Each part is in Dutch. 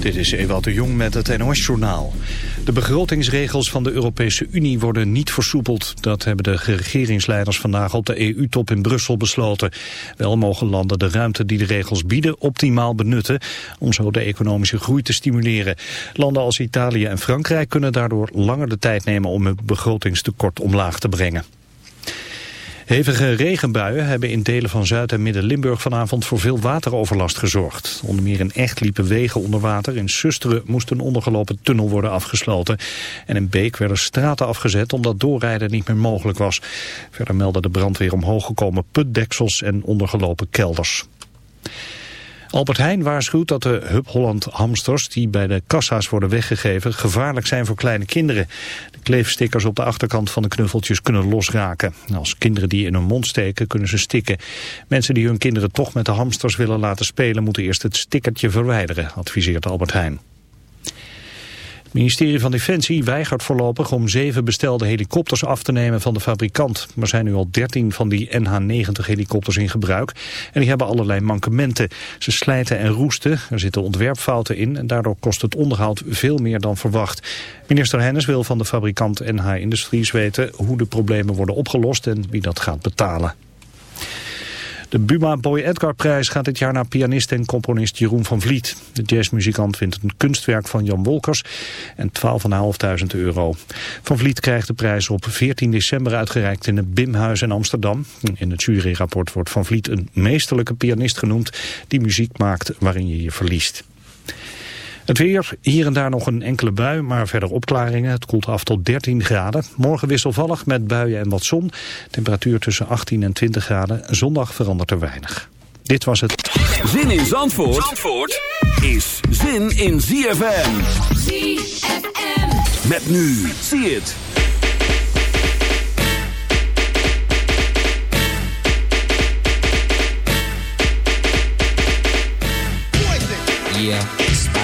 Dit is Ewout de Jong met het NOS-journaal. De begrotingsregels van de Europese Unie worden niet versoepeld. Dat hebben de regeringsleiders vandaag op de EU-top in Brussel besloten. Wel mogen landen de ruimte die de regels bieden optimaal benutten... om zo de economische groei te stimuleren. Landen als Italië en Frankrijk kunnen daardoor langer de tijd nemen... om hun begrotingstekort omlaag te brengen. Hevige regenbuien hebben in delen van Zuid- en Midden-Limburg vanavond voor veel wateroverlast gezorgd. Onder meer in Echt liepen wegen onder water. In Susteren moest een ondergelopen tunnel worden afgesloten. En in Beek werden straten afgezet omdat doorrijden niet meer mogelijk was. Verder meldde de brandweer omhoog gekomen putdeksels en ondergelopen kelders. Albert Heijn waarschuwt dat de Hub Holland hamsters die bij de kassa's worden weggegeven gevaarlijk zijn voor kleine kinderen. Kleefstickers op de achterkant van de knuffeltjes kunnen losraken. Als kinderen die in hun mond steken kunnen ze stikken. Mensen die hun kinderen toch met de hamsters willen laten spelen moeten eerst het stickertje verwijderen, adviseert Albert Heijn. Het ministerie van Defensie weigert voorlopig om zeven bestelde helikopters af te nemen van de fabrikant. Er zijn nu al dertien van die NH-90 helikopters in gebruik en die hebben allerlei mankementen. Ze slijten en roesten, er zitten ontwerpfouten in en daardoor kost het onderhoud veel meer dan verwacht. Minister Hennis wil van de fabrikant NH Industries weten hoe de problemen worden opgelost en wie dat gaat betalen. De Buma Boy Edgar prijs gaat dit jaar naar pianist en componist Jeroen van Vliet. De jazzmuzikant vindt het een kunstwerk van Jan Wolkers en 12.500 euro. Van Vliet krijgt de prijs op 14 december uitgereikt in het Bimhuis in Amsterdam. In het juryrapport wordt Van Vliet een meesterlijke pianist genoemd die muziek maakt waarin je je verliest. Het weer, hier en daar nog een enkele bui, maar verder opklaringen. Het koelt af tot 13 graden. Morgen wisselvallig met buien en wat zon. Temperatuur tussen 18 en 20 graden. Zondag verandert er weinig. Dit was het. Zin in Zandvoort, Zandvoort is zin in ZFM. ZFM. Met nu, zie het. Yeah,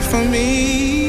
For me.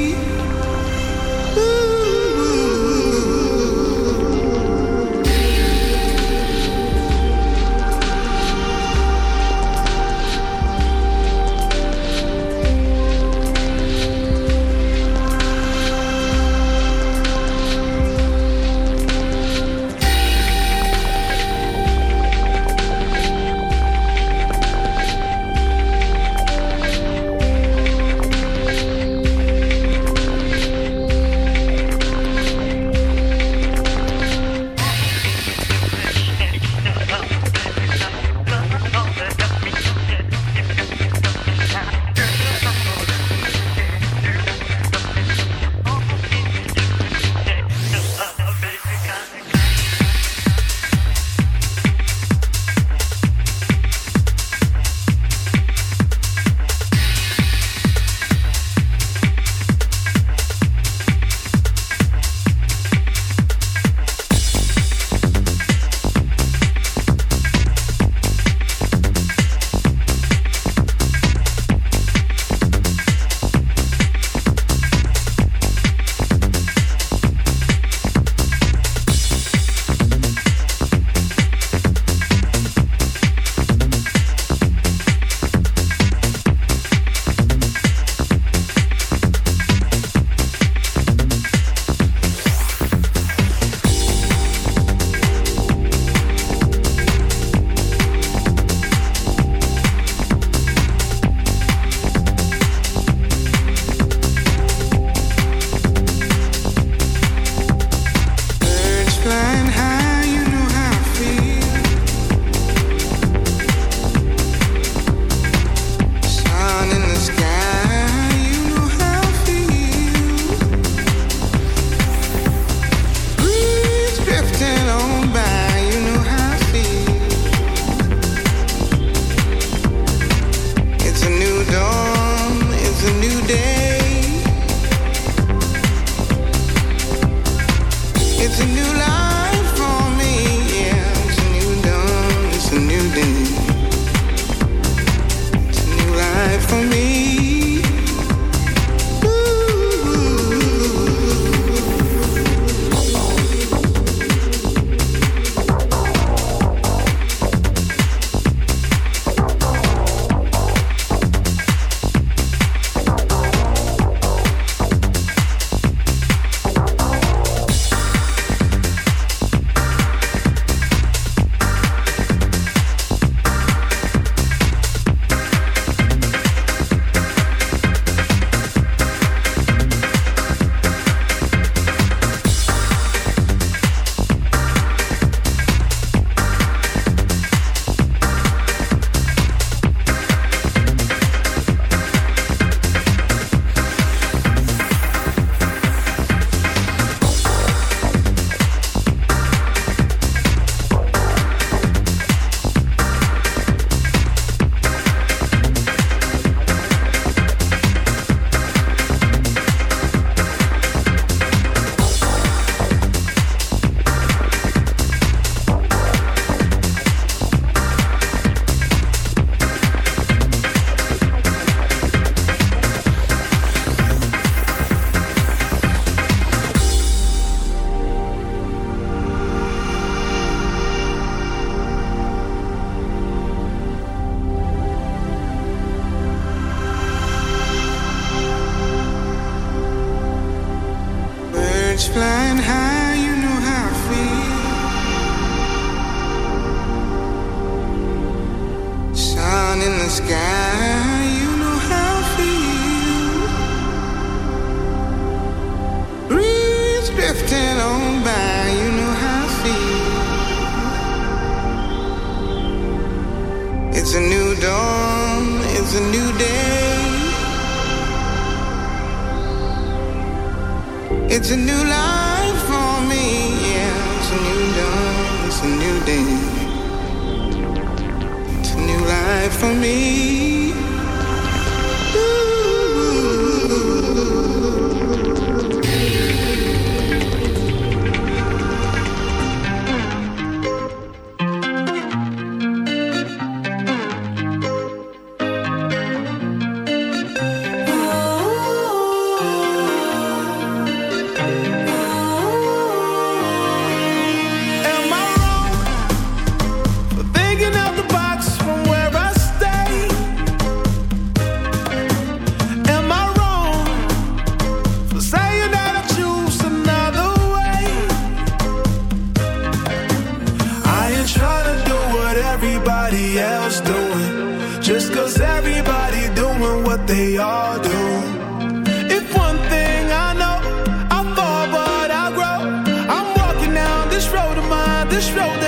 This road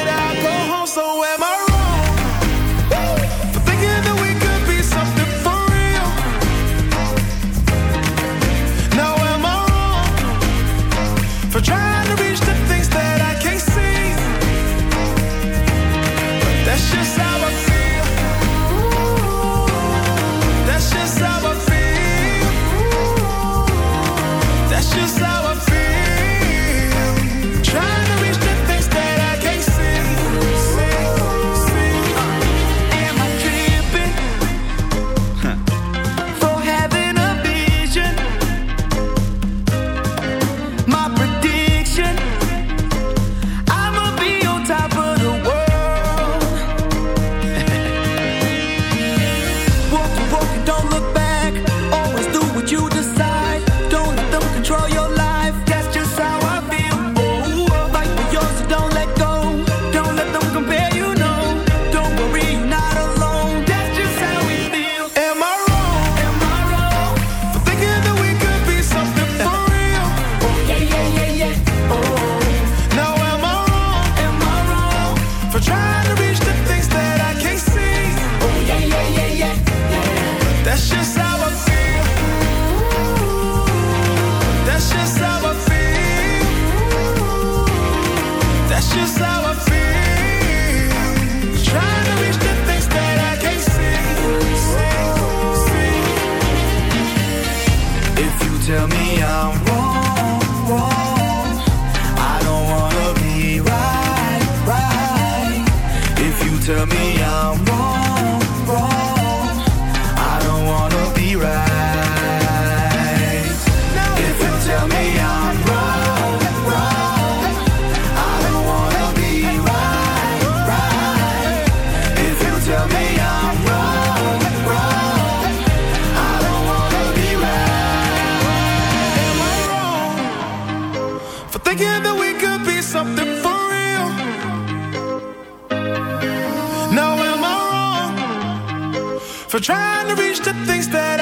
trying to reach the things that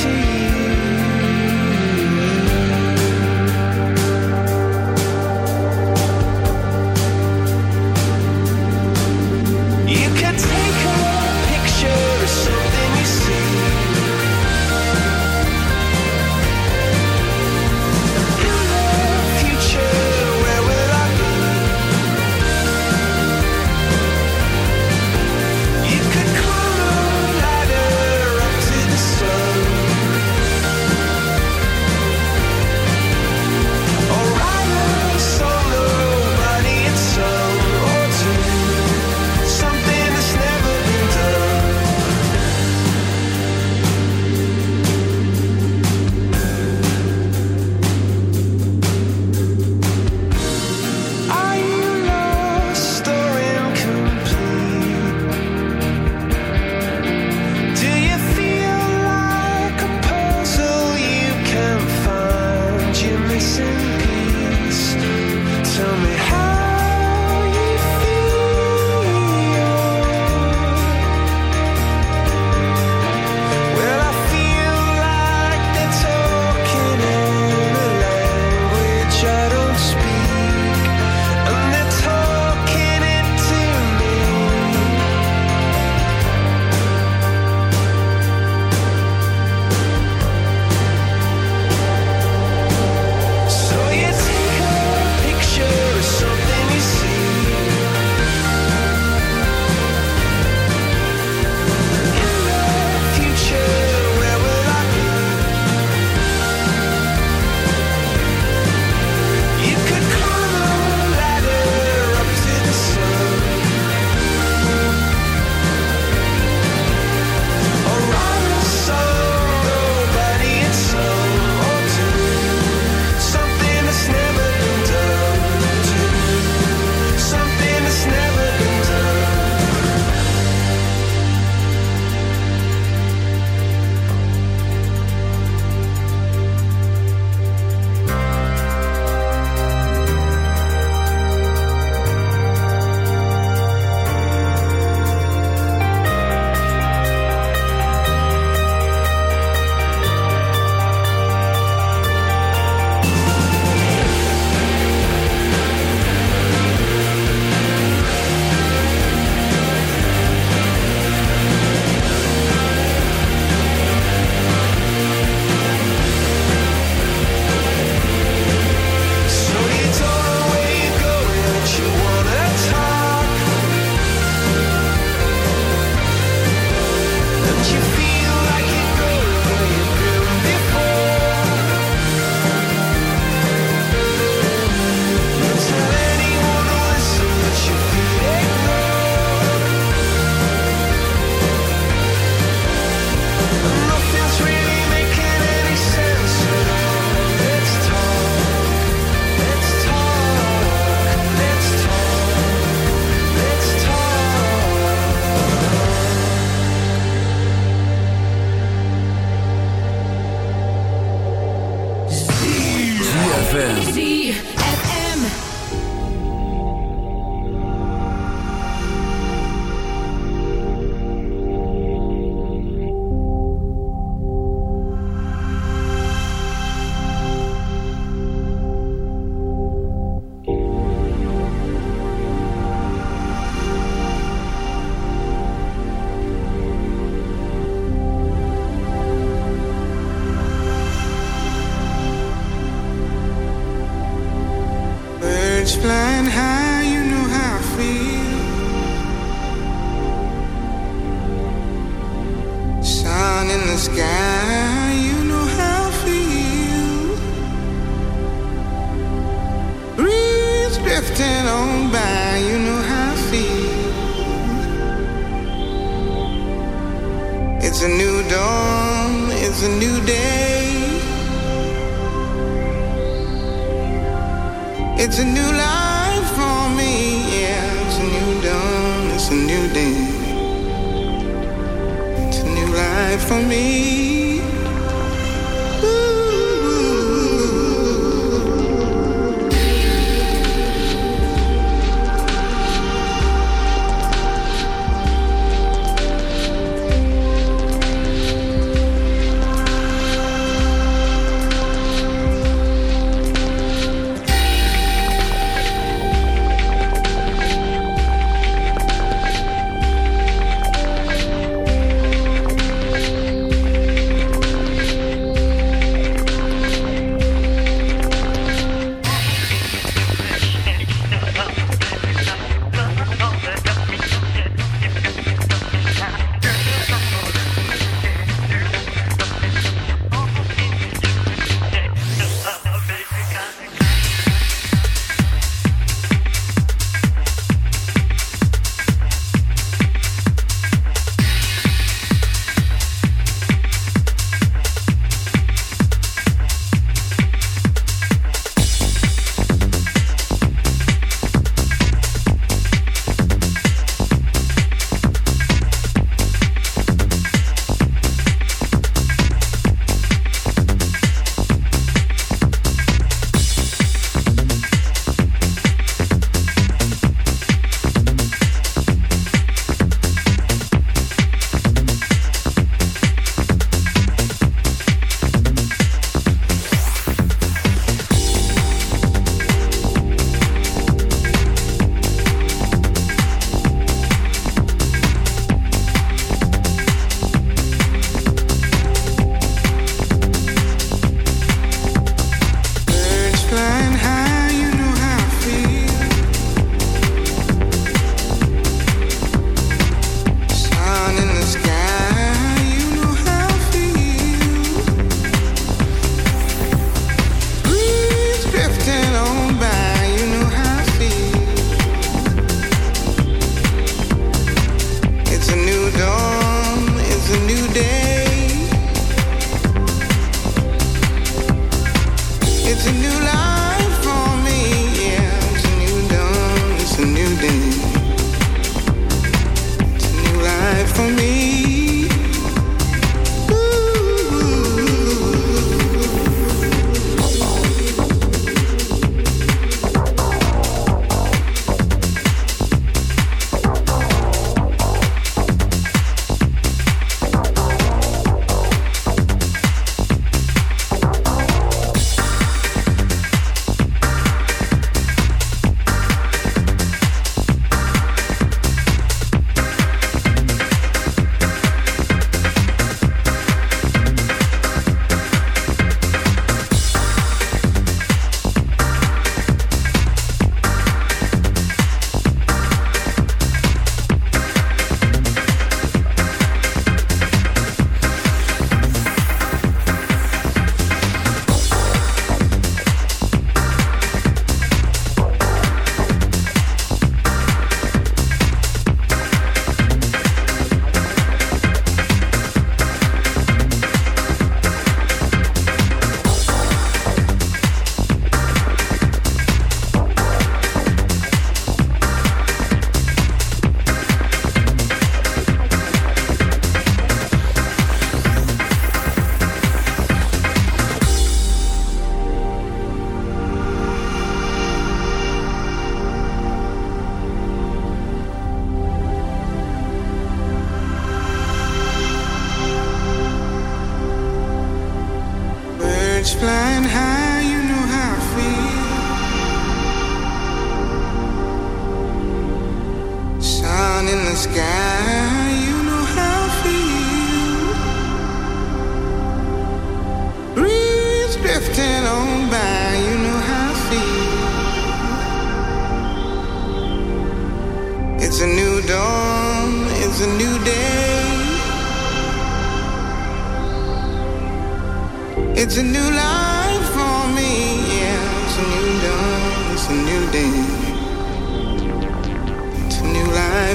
to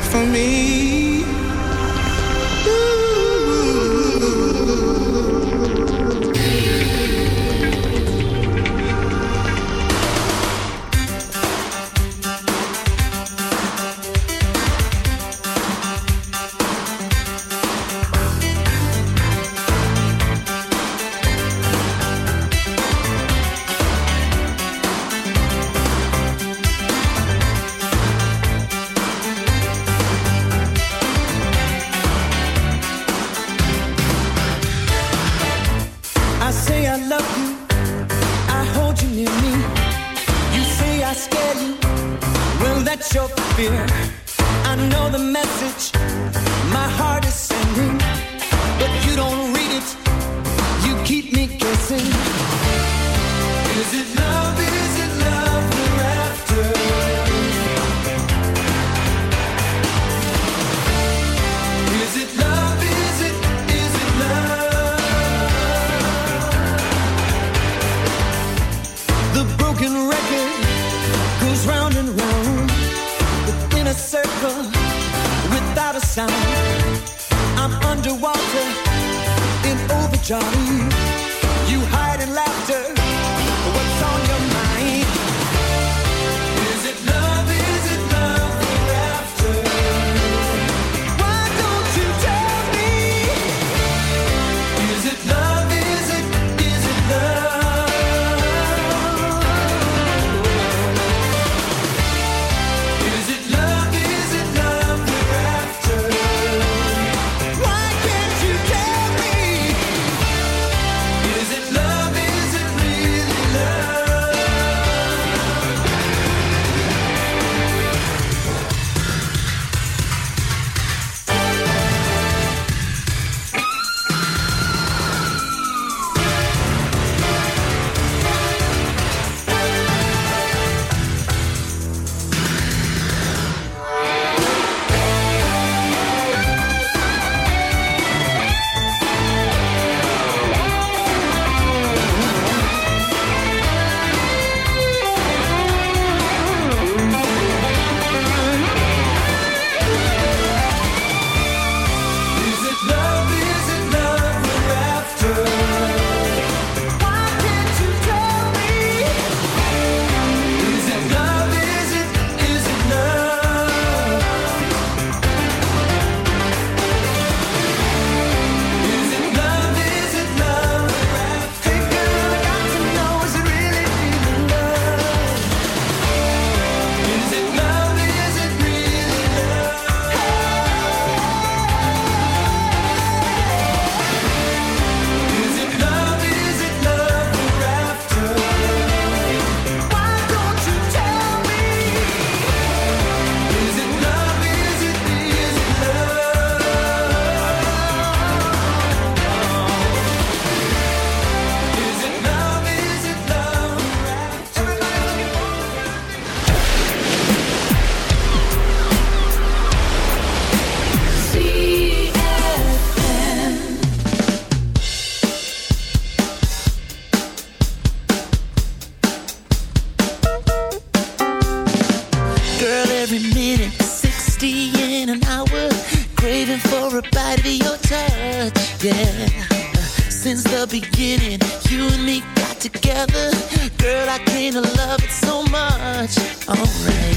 for me. yeah. Since the beginning, you and me got together. Girl, I came to love it so much. Alright.